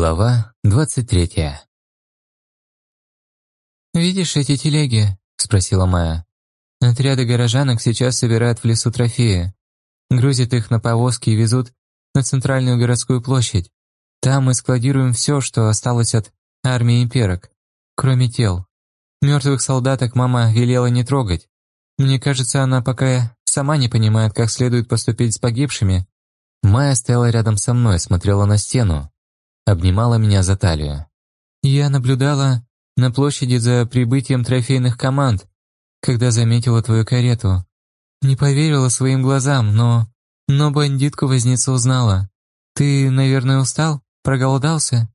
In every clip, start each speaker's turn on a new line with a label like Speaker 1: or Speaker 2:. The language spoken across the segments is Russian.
Speaker 1: Глава двадцать третья.
Speaker 2: «Видишь эти телеги?» — спросила Майя. «Отряды горожанок сейчас собирают в лесу трофеи. Грузят их на повозки и везут на центральную городскую площадь. Там мы складируем все, что осталось от армии имперок, кроме тел. Мертвых солдаток мама велела не трогать. Мне кажется, она пока сама не понимает, как следует поступить с погибшими».
Speaker 1: Майя стояла рядом со мной, смотрела на стену, обнимала меня за талию.
Speaker 2: «Я наблюдала на площади за прибытием трофейных команд, когда заметила твою карету. Не поверила своим глазам, но... Но бандитку-возницу узнала. Ты, наверное, устал? Проголодался?»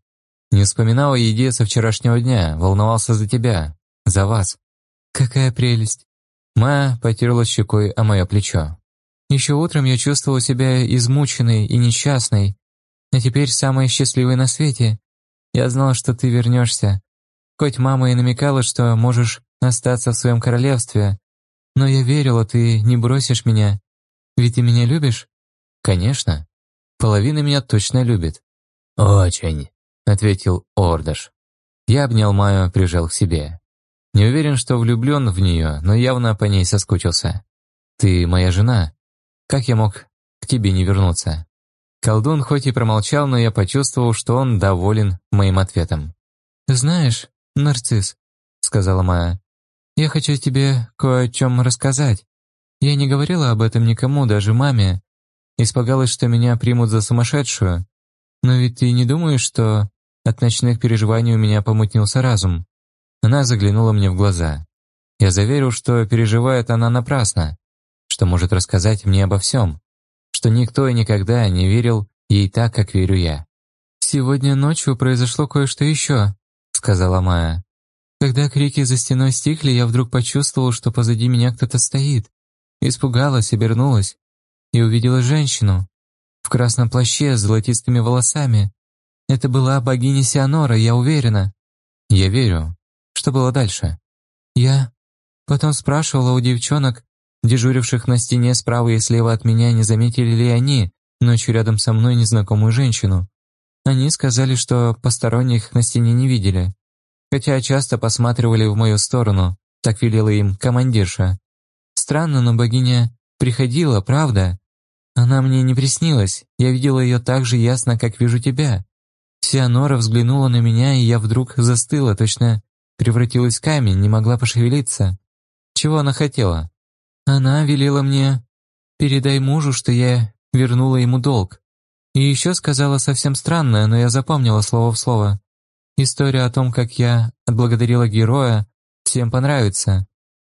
Speaker 1: «Не вспоминал о еде со вчерашнего дня, волновался за тебя, за вас».
Speaker 2: «Какая прелесть!»
Speaker 1: Майя потерла щекой о мое плечо.
Speaker 2: «Еще утром я чувствовала себя измученной и несчастной, а теперь самая счастливая на свете. Я знала, что ты вернешься. Хоть мама и намекала, что можешь остаться в своем королевстве, но я верила, ты не бросишь меня. Ведь ты меня любишь?
Speaker 1: Конечно. Половина меня точно любит.
Speaker 3: Очень,
Speaker 1: ответил Ордаш. Я обнял Майю, прижал к себе. Не уверен, что влюблен в нее, но явно по ней соскучился. Ты моя жена. Как я мог к тебе не вернуться? Колдун хоть и промолчал, но я почувствовал, что он доволен моим ответом.
Speaker 2: «Знаешь, нарцисс», — сказала Майя, — «я хочу тебе кое о чем рассказать. Я не говорила об этом никому, даже маме. Испугалась, что меня примут за сумасшедшую. Но ведь ты не думаешь, что от ночных переживаний у меня помутнился разум?»
Speaker 1: Она заглянула мне в глаза. Я заверил, что переживает она напрасно, что может рассказать мне обо всем что никто и никогда не верил ей так, как верю я.
Speaker 2: «Сегодня ночью произошло кое-что еще», — сказала Майя. «Когда крики за стеной стихли, я вдруг почувствовала, что позади меня кто-то стоит. Испугалась, обернулась и увидела женщину в красном плаще с золотистыми волосами. Это была богиня Сианора, я уверена».
Speaker 1: «Я верю. Что было дальше?»
Speaker 2: «Я...» Потом спрашивала у девчонок, дежуривших на стене справа и слева от меня, не заметили ли они ночью рядом со мной незнакомую женщину. Они сказали, что посторонних на стене не видели, хотя часто посматривали в мою сторону, так велела им командирша. Странно, но богиня приходила, правда? Она мне не приснилась, я видела ее так же ясно, как вижу тебя. Сианора взглянула на меня, и я вдруг застыла, точно превратилась в камень, не могла пошевелиться. Чего она хотела? Она велела мне «Передай мужу, что я вернула ему долг». И еще сказала совсем странное, но я запомнила слово в слово. История о том, как я отблагодарила героя, всем понравится.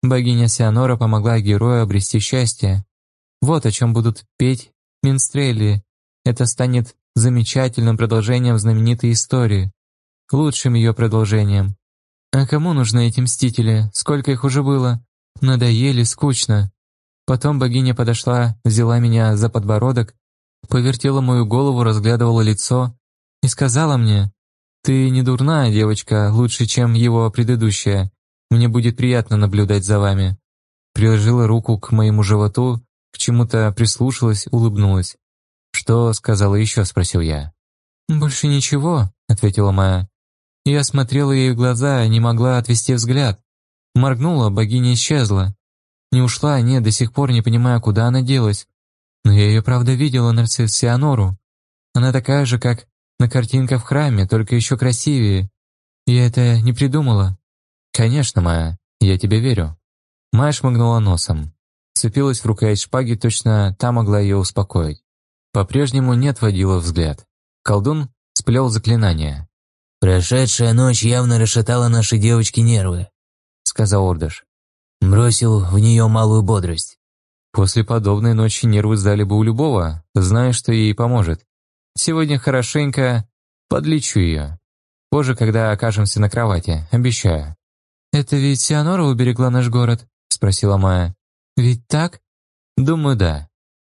Speaker 2: Богиня Сианора помогла герою обрести счастье. Вот о чем будут петь минстрели. Это станет замечательным продолжением знаменитой истории. Лучшим ее продолжением. А кому нужны эти мстители? Сколько их уже было? Надоели, скучно. Потом богиня подошла, взяла меня за подбородок, повертела мою голову, разглядывала лицо и сказала мне, «Ты не дурная девочка, лучше, чем его предыдущая. Мне будет приятно наблюдать за вами». Приложила руку к моему животу, к чему-то прислушалась, улыбнулась. «Что сказала еще?» – спросил я. «Больше ничего», – ответила Майя. Я смотрела ей в глаза, не могла отвести взгляд. Моргнула, богиня исчезла. Не ушла, нет, до сих пор не понимаю, куда она делась. Но я ее правда видела, нарцисс Сианору. Она такая же, как на картинках в храме, только еще красивее. Я это не придумала.
Speaker 1: Конечно, Майя, я тебе верю. Майя шмыгнула носом. Цепилась в рукоять шпаги, точно та могла ее успокоить. По-прежнему не отводила взгляд. Колдун сплел заклинание.
Speaker 3: «Прошедшая ночь явно расшатала нашей девочке нервы сказал Ордыш. Бросил в нее малую бодрость.
Speaker 1: После подобной ночи нервы сдали бы у любого, зная, что ей поможет. Сегодня хорошенько подлечу ее. Позже, когда окажемся на кровати, обещаю.
Speaker 2: «Это ведь Сианора уберегла наш город?» — спросила Майя. «Ведь так?»
Speaker 1: «Думаю, да».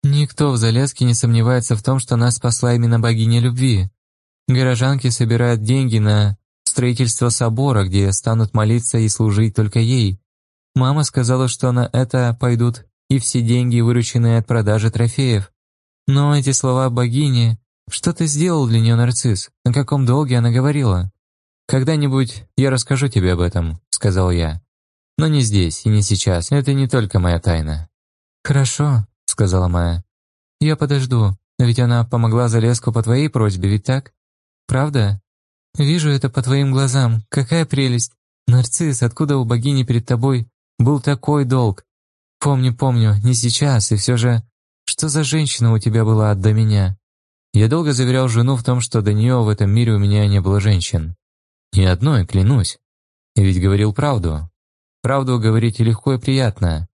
Speaker 2: «Никто в Залеске не сомневается в том, что нас спасла именно богиня любви. Горожанки собирают деньги на строительство собора, где станут молиться и служить только ей. Мама сказала, что на это пойдут и все деньги, вырученные от продажи трофеев. Но эти слова богини
Speaker 4: Что ты сделал для нее, нарцисс? О каком долге она говорила?»
Speaker 2: «Когда-нибудь я расскажу тебе об этом», — сказал я. «Но не здесь и не сейчас, это не только моя тайна».
Speaker 4: «Хорошо», — сказала Майя. «Я подожду, ведь она помогла Залеску по твоей просьбе, ведь так? Правда? Вижу это по твоим глазам, какая прелесть. Нарцисс, откуда у богини перед тобой был такой долг? Помню, помню, не сейчас, и все же... Что за женщина у тебя была до меня?»
Speaker 2: Я долго заверял жену в том, что до нее в этом мире у меня не было женщин. Ни одной, клянусь. И ведь говорил правду. Правду говорить легко и приятно.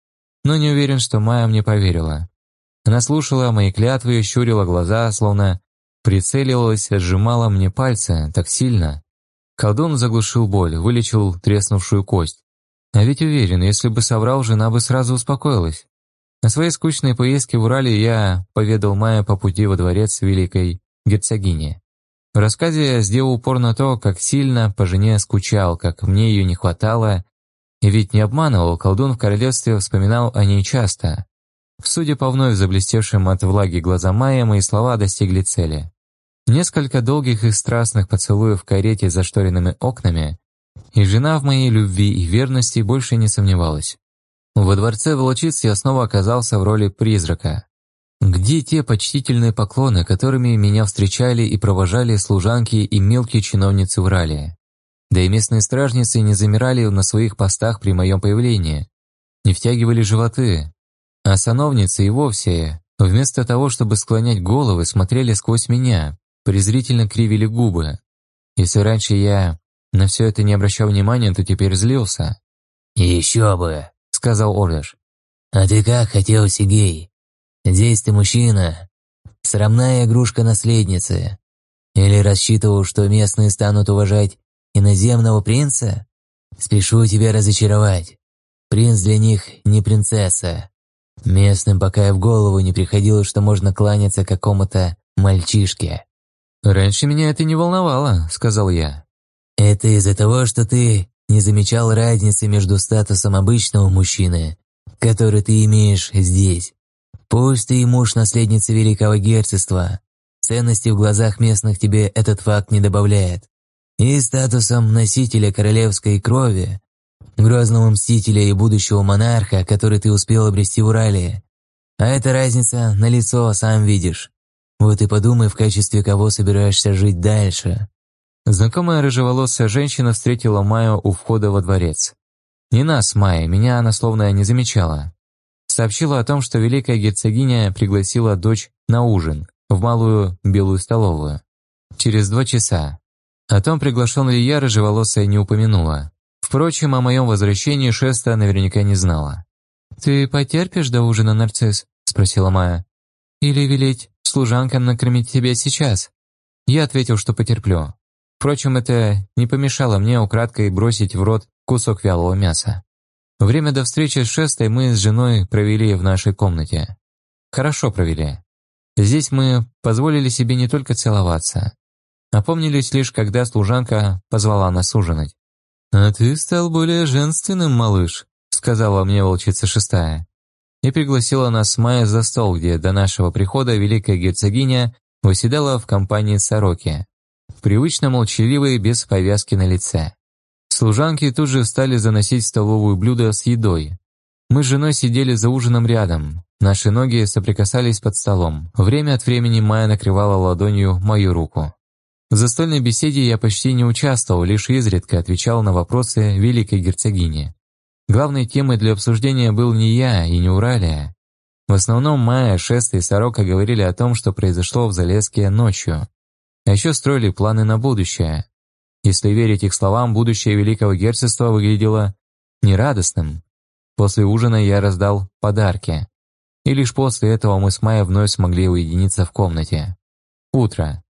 Speaker 2: Но не уверен, что Майя мне поверила. Она слушала мои клятвы и щурила глаза, словно прицеливалась, сжимала мне пальцы так сильно. Колдун заглушил боль, вылечил треснувшую кость. А ведь уверен, если бы соврал, жена бы сразу успокоилась. О своей скучной поездке в Урале я поведал Майе по пути во дворец великой герцогини. В рассказе я сделал упор на то, как сильно по жене скучал, как мне ее не хватало, и ведь не обманывал, колдун в королевстве вспоминал о ней часто. Судя по вновь заблестевшим от влаги глазам Майя, мои слова достигли цели. Несколько долгих и страстных поцелуев в карете за шторенными окнами, и жена в моей любви и верности больше не сомневалась. Во дворце Волочиц я снова оказался в роли призрака. Где те почтительные поклоны, которыми меня встречали и провожали служанки и мелкие чиновницы в Рале? Да и местные стражницы не замирали на своих постах при моем появлении, не втягивали животы, а сановницы и вовсе, вместо того, чтобы склонять головы, смотрели сквозь меня, презрительно кривили губы. Если раньше я на все это не обращал внимания, то теперь злился.
Speaker 3: «Еще бы!»
Speaker 2: сказал Ордыш.
Speaker 3: «А ты как хотел, Сигей? Здесь ты мужчина. Срамная игрушка наследницы. Или рассчитывал, что местные станут уважать иноземного принца? Спешу тебя разочаровать. Принц для них не принцесса. Местным пока и в голову не приходило, что можно кланяться какому-то мальчишке».
Speaker 2: «Раньше меня это не волновало», — сказал я.
Speaker 3: «Это из-за того, что ты не замечал разницы между статусом обычного мужчины, который ты имеешь здесь. Пусть ты и муж наследницы Великого Герцогства, ценности в глазах местных тебе этот факт не добавляет. И статусом носителя королевской крови, грозного мстителя и будущего монарха, который ты успел обрести в Урале. А эта разница на лицо сам видишь. Вот и подумай, в качестве кого собираешься жить дальше.
Speaker 2: Знакомая рыжеволосая женщина встретила Майю у входа во дворец. Не нас, Майя, меня она словно не замечала. Сообщила о том, что великая герцогиня пригласила дочь на ужин в малую белую столовую. Через два часа. О том, приглашен ли я, рыжеволосая не упомянула. Впрочем, о моем возвращении Шеста наверняка не знала.
Speaker 4: «Ты потерпишь до ужина, нарцисс?» – спросила Майя. «Или велеть служанкам накормить тебя сейчас?»
Speaker 2: Я ответил, что потерплю. Впрочем, это не помешало мне украдкой бросить в рот кусок вялого мяса. Время до встречи с Шестой мы с женой провели в нашей комнате. Хорошо провели. Здесь мы позволили себе не только целоваться. Опомнились лишь, когда служанка позвала нас ужинать. «А ты стал более женственным, малыш», — сказала мне волчица шестая. И пригласила нас с Майей за стол, где до нашего прихода великая герцогиня выседала в компании сороки привычно молчаливые, без повязки на лице. Служанки тут же стали заносить столовую блюда с едой. Мы с женой сидели за ужином рядом. Наши ноги соприкасались под столом. Время от времени Майя накрывала ладонью мою руку. В застольной беседе я почти не участвовал, лишь изредка отвечал на вопросы великой герцогини. Главной темой для обсуждения был не я и не Уралия. В основном Майя, Шеста и Сорока говорили о том, что произошло в Залеске ночью. А еще строили планы на будущее. Если верить их словам, будущее Великого Герцогства выглядело нерадостным. После ужина я раздал подарки. И лишь после этого мы с Майей вновь смогли уединиться в комнате. Утро.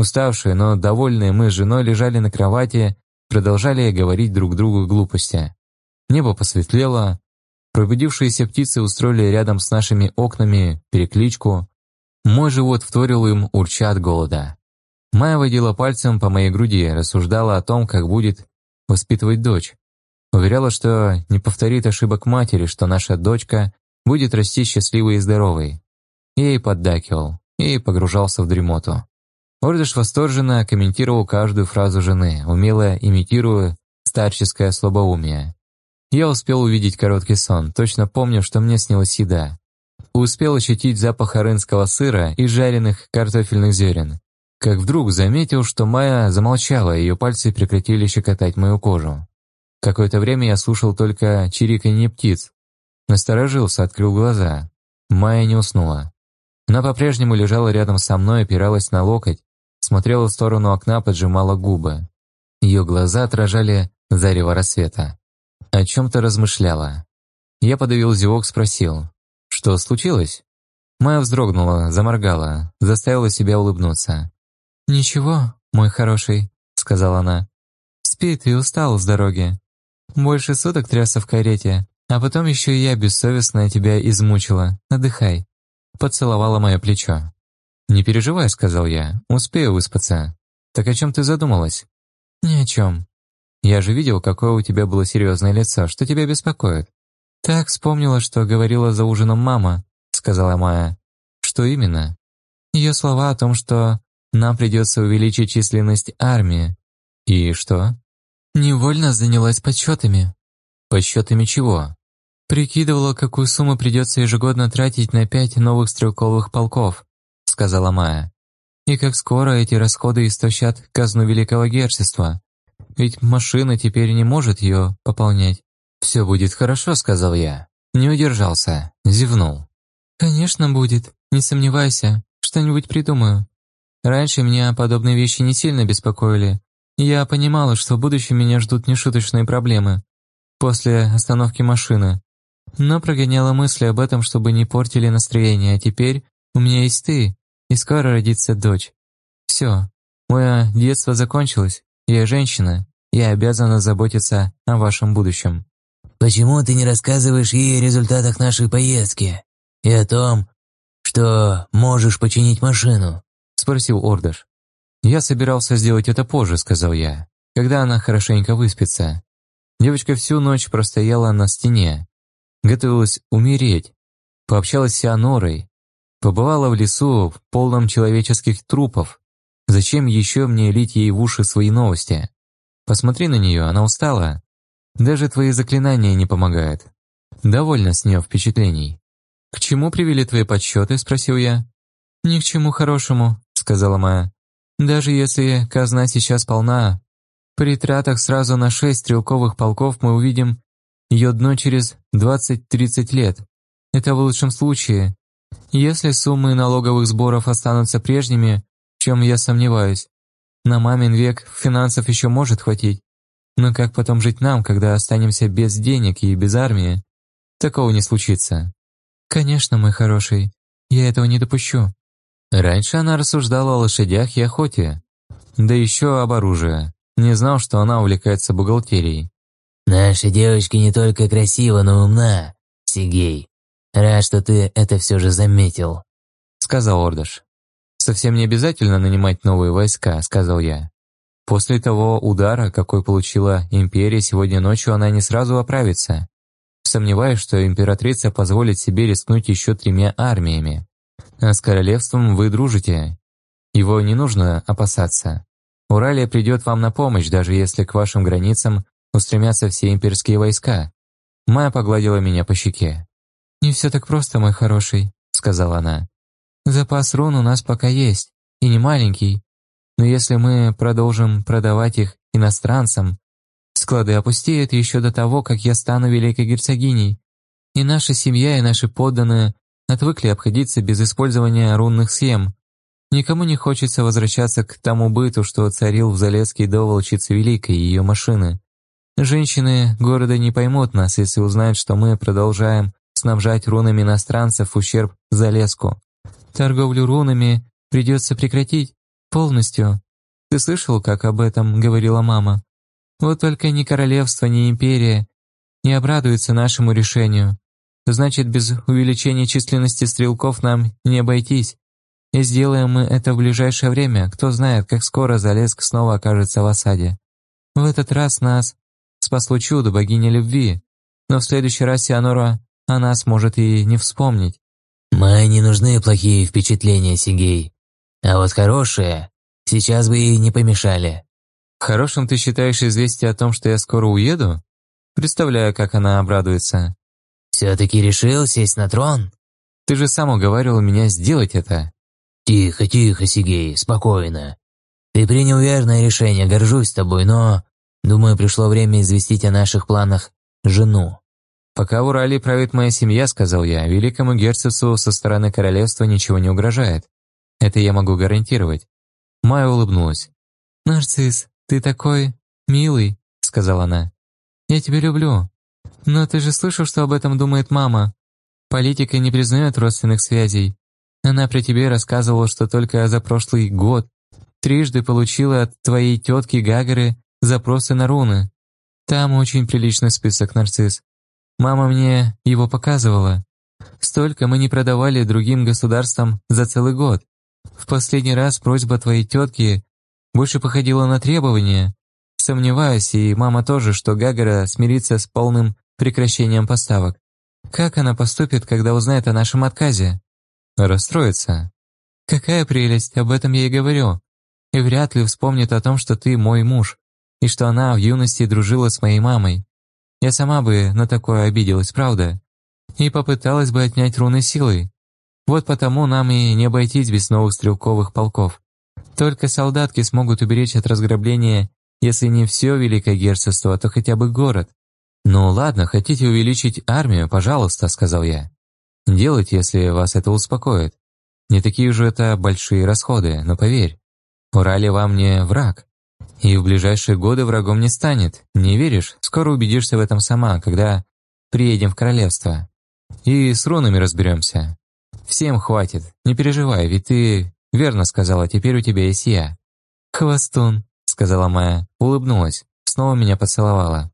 Speaker 2: Уставшие, но довольные мы с женой лежали на кровати, продолжали говорить друг другу глупости. Небо посветлело, пробудившиеся птицы устроили рядом с нашими окнами перекличку. Мой живот вторил им, урча от голода. Майя водила пальцем по моей груди, рассуждала о том, как будет воспитывать дочь. Уверяла, что не повторит ошибок матери, что наша дочка будет расти счастливой и здоровой. Я ей поддакивал и погружался в дремоту.
Speaker 5: Ордыш восторженно комментировал каждую фразу жены, умело имитируя старческое слабоумие. Я успел увидеть короткий сон, точно помню, что мне снилась еда. Успел ощутить запах арынского сыра и жареных картофельных зерен. Как вдруг заметил, что Майя замолчала, ее пальцы прекратили щекотать мою кожу. Какое-то время я слушал только чириканье птиц. Насторожился, открыл глаза. Майя не уснула. Она по-прежнему лежала рядом со мной, опиралась на локоть, смотрела в сторону окна, поджимала губы. Ее глаза отражали зарево рассвета. О чем-то размышляла. Я подавил зевок, спросил, что случилось? Майя вздрогнула, заморгала, заставила себя улыбнуться.
Speaker 2: «Ничего, мой хороший», — сказала она. «Спи, ты устал с дороги. Больше суток трясся в карете, а потом еще и я бессовестно тебя измучила. Отдыхай». Поцеловала мое плечо.
Speaker 5: «Не переживай», — сказал я, — «успею выспаться». «Так о чем ты задумалась?»
Speaker 2: «Ни о чем».
Speaker 5: «Я же видел, какое у тебя было серьезное лицо. Что тебя беспокоит?»
Speaker 2: «Так вспомнила, что говорила за ужином мама», — сказала Майя.
Speaker 5: «Что именно?»
Speaker 2: Ее слова о том, что нам придется увеличить численность армии».
Speaker 5: «И что?»
Speaker 2: «Невольно занялась подсчетами».
Speaker 5: «Подсчетами чего?»
Speaker 2: «Прикидывала, какую сумму придется ежегодно тратить на пять новых стрелковых полков», — сказала Майя. «И как скоро эти расходы истощат казну Великого Герцогства. Ведь машина теперь не может ее пополнять».
Speaker 5: «Все будет хорошо», — сказал я. Не удержался, зевнул.
Speaker 2: «Конечно будет, не сомневайся, что-нибудь придумаю. Раньше меня подобные вещи не сильно беспокоили. Я понимала, что в будущем меня ждут нешуточные проблемы после остановки машины. Но прогоняла мысли об этом, чтобы не портили настроение, а теперь у меня есть ты, и скоро родится дочь. Все, мое детство закончилось, я женщина, я обязана заботиться о вашем будущем.
Speaker 3: «Почему ты не рассказываешь ей о результатах нашей поездки и о том, что можешь починить машину?»
Speaker 5: – спросил Ордаш. «Я собирался сделать это позже», – сказал я, – «когда она хорошенько выспится». Девочка всю ночь простояла на стене, готовилась умереть, пообщалась с Сианорой, побывала в лесу в полном человеческих трупов. Зачем еще мне лить ей в уши свои новости? Посмотри на нее, она устала, даже твои заклинания не помогают. Довольно с нее впечатлений. «К чему привели твои подсчеты?» – спросил я.
Speaker 2: «Ни к чему хорошему», – сказала Майя. «Даже если казна сейчас полна, при тратах сразу на шесть стрелковых полков мы увидим ее дно через 20-30 лет. Это в лучшем случае. Если суммы налоговых сборов останутся прежними, в чем я сомневаюсь, на мамин век финансов еще может хватить. Но как потом жить нам, когда останемся без денег и без армии? Такого не случится. Конечно, мой хороший, я этого не допущу.
Speaker 5: Раньше она рассуждала о лошадях и охоте. Да еще об оружии. Не знал, что она увлекается бухгалтерией.
Speaker 3: «Наша девочка не только красива, но умна, Сигей. Рад, что ты это все же заметил», —
Speaker 5: сказал Ордаш. «Совсем не обязательно нанимать новые войска», — сказал я. После того удара, какой получила империя, сегодня ночью она не сразу оправится. Сомневаюсь, что императрица позволит себе рискнуть еще тремя армиями. А с королевством вы дружите. Его не нужно опасаться. Уралия придет вам на помощь, даже если к вашим границам устремятся все имперские войска. Майя погладила меня по щеке.
Speaker 2: «Не все так просто, мой хороший», — сказала она. «Запас рун у нас пока есть, и не маленький, но если мы продолжим продавать их иностранцам, склады опустеют еще до того, как я стану великой герцогиней. И наша семья, и наши подданные отвыкли обходиться без использования рунных схем. Никому не хочется возвращаться к тому быту, что царил в Залеске до волчицы Великой и ее машины. Женщины города не поймут нас, если узнают, что мы продолжаем снабжать рунами иностранцев в ущерб Залеску. Торговлю рунами придется прекратить, Полностью. Ты слышал, как об этом говорила мама? Вот только ни королевство, ни империя не обрадуются нашему решению. Значит, без увеличения численности стрелков нам не обойтись. И сделаем мы это в ближайшее время. Кто знает, как скоро Залеск снова окажется в осаде. В этот раз нас спасло чудо богини любви. Но в следующий раз Сианора о нас может и не вспомнить.
Speaker 3: «Мне не нужны плохие впечатления, Сигей. А вот хорошее Сейчас бы ей не помешали».
Speaker 6: «Хорошим ты считаешь известие о том, что я скоро уеду? Представляю, как она обрадуется».
Speaker 3: «Все-таки решил сесть на трон?»
Speaker 6: «Ты же сам уговаривал меня сделать это».
Speaker 3: «Тихо, тихо, Сигей, спокойно. Ты принял верное решение, горжусь тобой, но... Думаю, пришло время известить о наших планах жену».
Speaker 6: «Пока в Урале правит моя семья», — сказал я, — «великому герцогу со стороны королевства ничего не угрожает. Это я могу гарантировать». Майя улыбнулась.
Speaker 2: «Нарцисс, ты такой милый», — сказала она. «Я тебя люблю. Но ты же слышал, что об этом думает мама. Политика не признает родственных связей. Она при тебе рассказывала, что только за прошлый год трижды получила от твоей тетки Гагары запросы на руны. Там очень приличный список, нарцисс. Мама мне его показывала. Столько мы не продавали другим государствам за целый год. В последний раз просьба твоей тетки больше походила на требование. Сомневаюсь, и мама тоже, что Гагара смирится с полным прекращением поставок. Как она поступит, когда узнает о нашем отказе? Расстроится. Какая прелесть, об этом я и говорю. И вряд ли вспомнит о том, что ты мой муж, и что она в юности дружила с моей мамой. Я сама бы на такое обиделась, правда? И попыталась бы отнять руны силой. Вот потому нам и не обойтись без новых стрелковых полков. Только солдатки смогут уберечь от разграбления, если не все Великое Герцогство, то хотя бы город. «Ну ладно, хотите увеличить армию, пожалуйста», — сказал я. «Делайте, если вас это успокоит. Не такие же это большие расходы, но поверь, Урали вам не враг. И в ближайшие годы врагом не станет. Не веришь? Скоро убедишься в этом сама, когда приедем в королевство. И с рунами разберемся. Всем хватит, не переживай, ведь ты верно сказала, теперь у тебя есть я». «Хвостун», — сказала Майя, улыбнулась, снова меня поцеловала.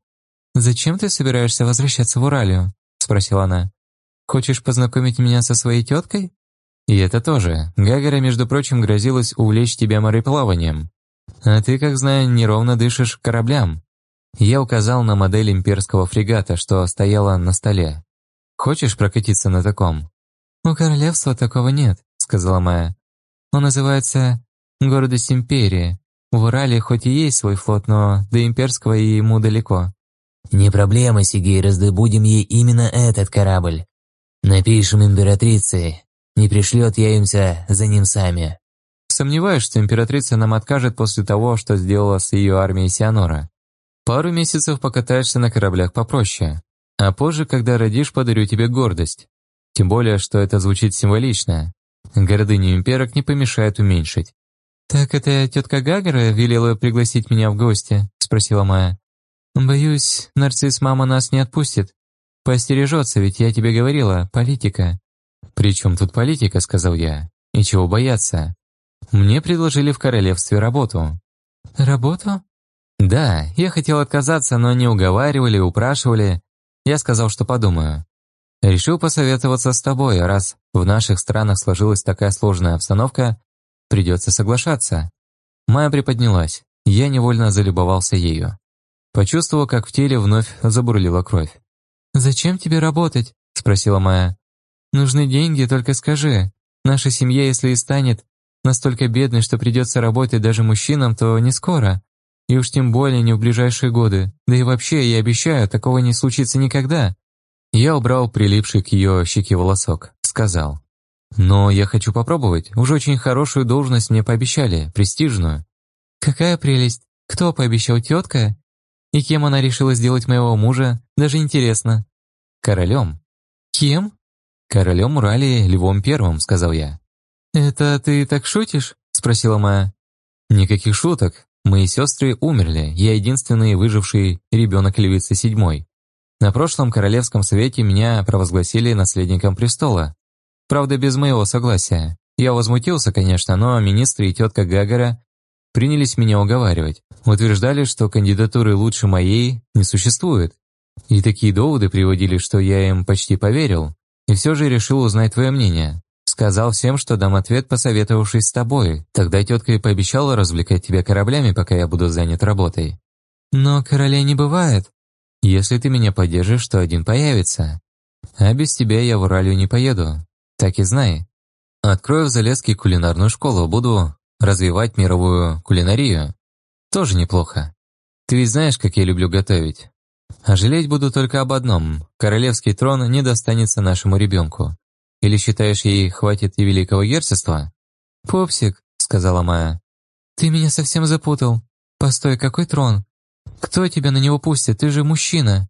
Speaker 2: «Зачем ты собираешься возвращаться в Уралию?» — спросила она. «Хочешь познакомить меня со своей теткой?» «И это тоже. Гагара, между прочим, грозилась увлечь тебя мореплаванием. А ты, как знаю, неровно дышишь кораблям». Я указал на модель имперского фрегата, что стояла на столе. «Хочешь прокатиться на таком?» «У королевства такого нет», — сказала Майя. «Он называется «Гордость империи». В Урале хоть и есть свой флот, но до имперского и ему далеко».
Speaker 3: «Не проблема, Сигей, раздобудем ей именно этот корабль. Напишем императрице, не пришлет явимся за ним сами».
Speaker 6: Сомневаюсь, что императрица нам откажет после того, что сделала с ее армией Сианора. Пару месяцев покатаешься на кораблях попроще, а позже, когда родишь, подарю тебе гордость. Тем более, что это звучит символично. Гордыню имперок не помешает уменьшить.
Speaker 2: «Так это тетка Гагара велела пригласить меня в гости?» – спросила Майя. «Боюсь, нарцисс мама нас не отпустит. Постережется, ведь я тебе говорила, политика».
Speaker 6: «При чем тут политика?» – сказал я. «И чего бояться? Мне предложили в королевстве работу».
Speaker 2: «Работу?»
Speaker 6: «Да, я хотел отказаться, но они уговаривали, упрашивали. Я сказал, что подумаю. Решил посоветоваться с тобой, раз в наших странах сложилась такая сложная обстановка, придется соглашаться». Майя приподнялась. Я невольно залюбовался ею. Почувствовал, как в теле вновь забурлила кровь.
Speaker 2: «Зачем тебе работать?» – спросила Майя. «Нужны деньги, только скажи. Наша семья, если и станет настолько бедной, что придется работать даже мужчинам, то не скоро. И уж тем более не в ближайшие годы. Да и вообще, я обещаю, такого не случится никогда».
Speaker 6: Я убрал прилипший к ее щеке волосок, сказал. «Но я хочу попробовать. Уж очень хорошую должность мне пообещали, престижную».
Speaker 2: «Какая прелесть! Кто пообещал, тетка? И кем она решила сделать моего мужа, даже интересно».
Speaker 6: «Королем».
Speaker 2: «Кем?»
Speaker 6: «Королем Уралии Львом Первым», — сказал я.
Speaker 2: «Это ты так шутишь?» — спросила Майя.
Speaker 6: «Никаких шуток. Мои сестры умерли, я единственный выживший ребенок львицы седьмой. На прошлом Королевском совете меня провозгласили наследником престола. Правда, без моего согласия. Я возмутился, конечно, но министры и тетка Гагара принялись меня уговаривать. Утверждали, что кандидатуры лучше моей не существует. И такие доводы приводили, что я им почти поверил. И все же решил узнать твое мнение. Сказал всем, что дам ответ, посоветовавшись с тобой. Тогда тетка и пообещала развлекать тебя кораблями, пока я буду занят работой.
Speaker 2: Но королей не бывает.
Speaker 6: Если ты меня поддержишь, то один появится. А без тебя я в Уралию не поеду. Так и знай. Открою в Залеске кулинарную школу, буду
Speaker 2: развивать мировую кулинарию. Тоже неплохо. Ты ведь знаешь, как я люблю готовить. А жалеть буду только об одном. Королевский трон не достанется нашему ребенку. Или считаешь, ей хватит и великого герцогства?
Speaker 4: «Пупсик», — сказала Майя, — «ты меня совсем запутал. Постой, какой трон? Кто тебя на него пустит? Ты же мужчина».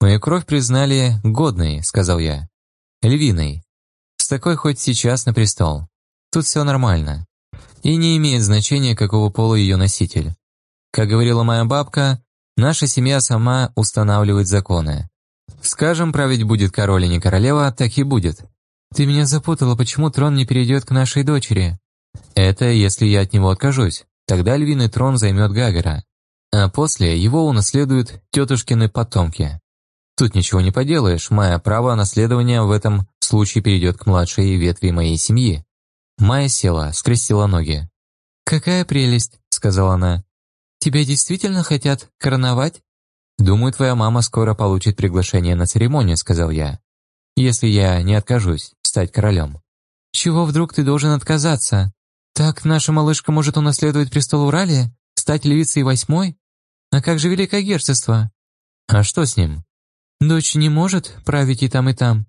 Speaker 2: «Мою кровь признали годной», — сказал я. «Львиной. С такой хоть сейчас на престол. Тут все нормально. И не имеет значения, какого пола ее носитель. Как говорила моя бабка, наша семья сама устанавливает законы. Скажем, править будет король, а не королева, так и будет.
Speaker 4: Ты меня запутала, почему трон не перейдет к нашей дочери?
Speaker 2: Это если я от него откажусь. Тогда львиный трон займет Гагара. А после его унаследуют тетушкины потомки. Тут ничего не поделаешь, мое право наследования в этом случае перейдет к младшей ветви моей семьи. Майя села, скрестила ноги.
Speaker 4: «Какая прелесть», — сказала она. «Тебя действительно хотят короновать?»
Speaker 2: «Думаю, твоя мама скоро получит приглашение на церемонию», — сказал я. «Если я не откажусь стать королем».
Speaker 4: «Чего вдруг ты должен отказаться? Так наша малышка может унаследовать престол Уралия? Стать львицей восьмой? А как же Великое Герцогство?»
Speaker 2: «А что с ним?»
Speaker 4: «Дочь не может править и там, и там».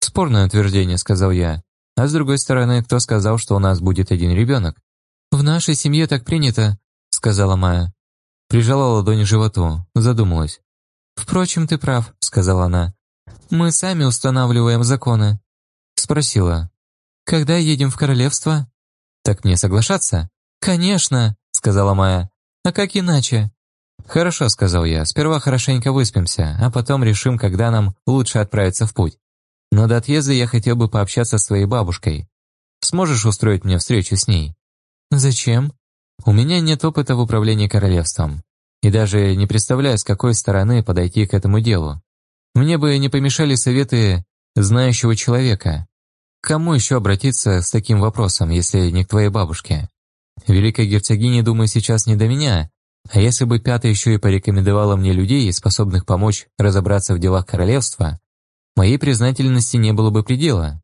Speaker 2: «Спорное утверждение», — сказал я. «А с другой стороны, кто сказал, что у нас будет один ребенок?»
Speaker 4: «В нашей семье так принято», — сказала Майя.
Speaker 2: Прижала ладонь к животу, задумалась.
Speaker 4: «Впрочем, ты прав», — сказала она. «Мы сами устанавливаем законы».
Speaker 2: Спросила.
Speaker 4: «Когда едем в королевство?»
Speaker 2: «Так мне соглашаться?»
Speaker 4: «Конечно», — сказала Майя. «А как иначе?»
Speaker 2: «Хорошо», — сказал я. «Сперва хорошенько выспимся, а потом решим, когда нам лучше отправиться в путь. Но до отъезда я хотел бы пообщаться с твоей бабушкой. Сможешь устроить мне встречу с ней?»
Speaker 4: «Зачем?»
Speaker 2: «У меня нет опыта в управлении королевством. И даже не представляю, с какой стороны подойти к этому делу. Мне бы не помешали советы знающего человека. К кому еще обратиться с таким вопросом, если не к твоей бабушке? Великая герцогиня, думаю, сейчас не до меня, а если бы Пятая еще и порекомендовала мне людей, способных помочь разобраться в делах королевства, моей признательности не было бы предела.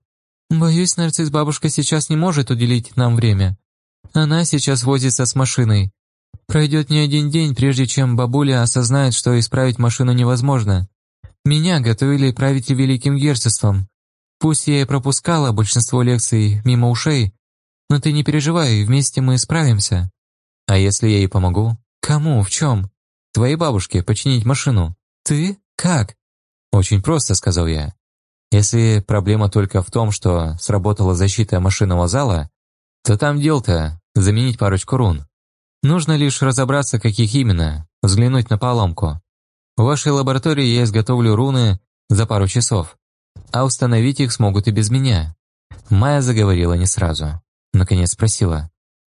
Speaker 4: «Боюсь, нарцисс бабушка сейчас не может уделить нам время. Она сейчас возится с машиной. Пройдет не один день, прежде чем бабуля осознает, что исправить машину невозможно. Меня готовили править великим герцогством. Пусть я и пропускала большинство лекций мимо ушей, но ты не переживай, вместе мы справимся».
Speaker 2: «А если я ей помогу?»
Speaker 4: «Кому? В чем?»
Speaker 2: «Твоей бабушке починить машину».
Speaker 4: «Ты? Как?»
Speaker 2: «Очень просто», — сказал я. «Если проблема только в том, что сработала защита машинного зала, то там дел-то заменить парочку рун. Нужно лишь разобраться, каких именно, взглянуть на поломку. В вашей лаборатории я изготовлю руны за пару часов, а установить их смогут и без меня». Майя заговорила не сразу. Наконец спросила.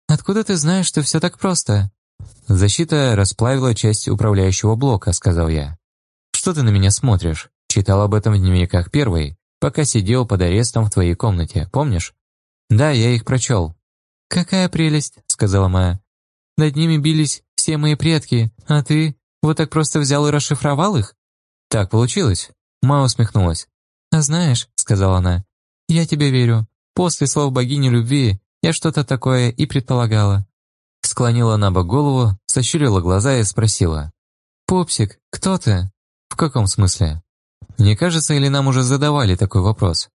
Speaker 4: «Откуда ты знаешь, что все так просто?»
Speaker 2: «Защита расплавила часть управляющего блока», — сказал я. «Что ты на меня смотришь? Читал об этом в дневниках первый, пока сидел под арестом в твоей комнате, помнишь?» «Да, я их прочел».
Speaker 4: «Какая прелесть», — сказала Майя. «Над ними бились все мои предки, а ты вот так просто взял и расшифровал их?»
Speaker 2: «Так получилось?» Майя усмехнулась.
Speaker 4: «А знаешь», — сказала она, — «я тебе верю. После слов богини любви я что-то такое и предполагала.
Speaker 2: Склонила на бок голову, сощурила глаза и спросила.
Speaker 4: «Пупсик, кто ты?»
Speaker 2: «В каком смысле?» «Не кажется, или нам уже задавали такой вопрос?»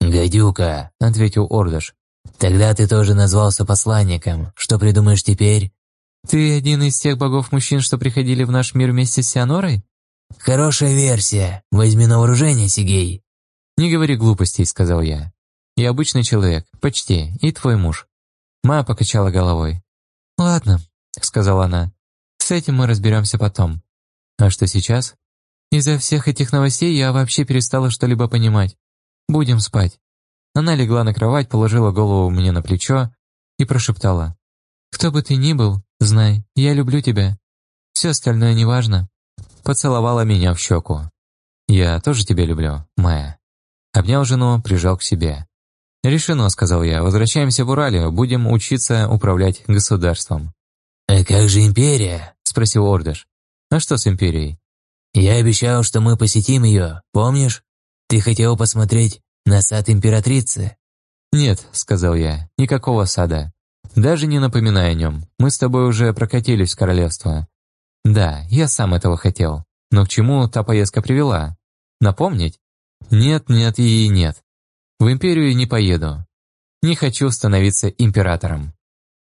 Speaker 3: «Гадюка», — ответил Ордыш. «Тогда ты тоже назвался посланником. Что придумаешь теперь?»
Speaker 4: «Ты один из тех богов-мужчин, что приходили в наш мир вместе с Сианорой?»
Speaker 3: «Хорошая версия. Возьми на вооружение, Сигей».
Speaker 2: «Не говори глупостей», — сказал я. «Я обычный человек, почти, и твой муж». Ма покачала головой.
Speaker 4: «Ладно», — сказала она. «С этим мы разберемся потом».
Speaker 2: «А что сейчас?»
Speaker 4: «Из-за всех этих новостей я вообще перестала что-либо понимать. Будем спать». Она легла на кровать, положила голову мне на плечо и прошептала. «Кто бы ты ни был, знай, я люблю тебя. Все остальное неважно».
Speaker 2: Поцеловала меня в щеку. «Я тоже тебя люблю, Майя». Обнял жену, прижал к себе. «Решено», — сказал я. «Возвращаемся в Уралию, будем учиться управлять государством».
Speaker 3: «А как же империя?»
Speaker 2: — спросил Ордыш. «А что с империей?»
Speaker 3: «Я обещал, что мы посетим ее, помнишь? Ты хотел посмотреть на сад императрицы?»
Speaker 2: «Нет», — сказал я, — «никакого сада. Даже не напоминай о нем, мы с тобой уже прокатились в королевство. Да, я сам этого хотел. Но к чему та поездка привела? Напомнить? Нет, нет и нет. В империю не поеду. Не хочу становиться императором.